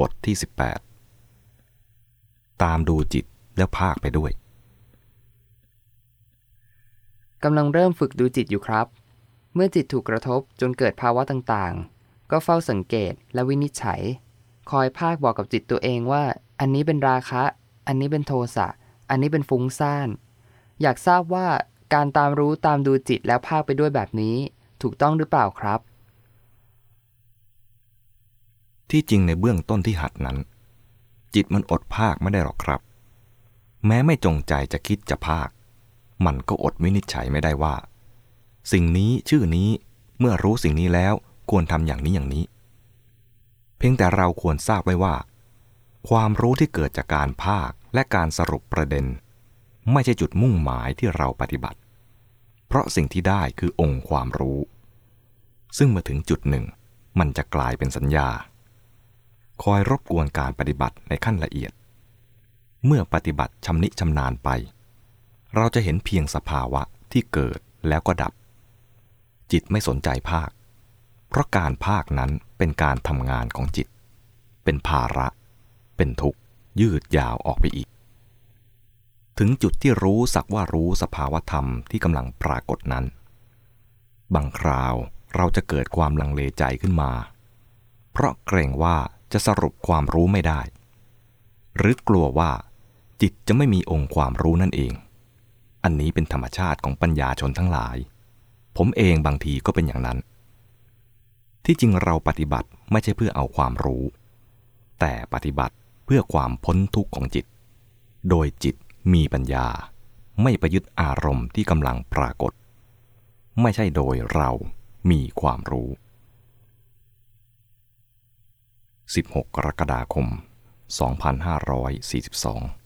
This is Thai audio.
บทที่ 18 ตามดูจิตแล้วภาคไปด้วยกำลังเริ่มฝึกดูจิตอยู่ครับ เมื่อจิตถูกกระทบจนเกิดภาวะต่างๆ ก็เฝ้าสังเกตและวินิจฉัย คอยภาคบอกกับจิตตัวเองว่า อันนี้เป็นราคะ อันนี้เป็นโทสะ อันนี้เป็นฟุ้งซ่าน อยากทราบว่าการตามรู้ตามดูจิตแล้วภาคไปด้วยแบบนี้ ถูกต้องหรือเปล่าครับ ที่จริงในเบื้องต้นที่หัดนั้น จิตมันอดภาคไม่ได้หรอกครับ แม้ไม่จงใจจะคิดจะภาค มันก็อดวินิจฉัยไม่ได้ว่า สิ่งนี้ชื่อนี้เมื่อรู้สิ่งนี้แล้วควรทำอย่างนี้อย่างนี้ เพียงแต่เราควรทราบไว้ว่า ความรู้ที่เกิดจากการภาคและการสรุปประเด็น ไม่ใช่จุดมุ่งหมายที่เราปฏิบัติ เพราะสิ่งที่ได้คือองค์ความรู้ ซึ่งมื่อถึงจุดหนึ่ง มันจะกลายเป็นสัญญา คอยรบกวนการปฏิบัติในขั้นละเอียด เมื่อปฏิบัติชำนิชำนาญไป เราจะเห็นเพียงสภาวะที่เกิดแล้วก็ดับ จิตไม่สนใจภาค เพราะการภาคนั้นเป็นการทำงานของจิต เป็นภาระ เป็นทุกข์ ยืดยาวออกไปอีก ถึงจุดที่รู้สักว่ารู้สภาวะธรรมที่กำลังปรากฏนั้น บางคราวเราจะเกิดความลังเลใจขึ้นมา เพราะเกรงว่า จะสรุปความรู้ไม่ได้ หรือกลัวว่า จิตจะไม่มีองค์ความรู้นั่นเอง อันนี้เป็นธรรมชาติของปัญญาชนทั้งหลาย ผมเองบางทีก็เป็นอย่างนั้น ที่จริงเราปฏิบัติไม่ใช่เพื่อเอาความรู้ แต่ปฏิบัติเพื่อความพ้นทุกข์ของจิต โดยจิตมีปัญญา ไม่ประยึดอารมณ์ที่กำลังปรากฏ ไม่ใช่โดยเรามีความรู้ 16 กรกฎาคม 2542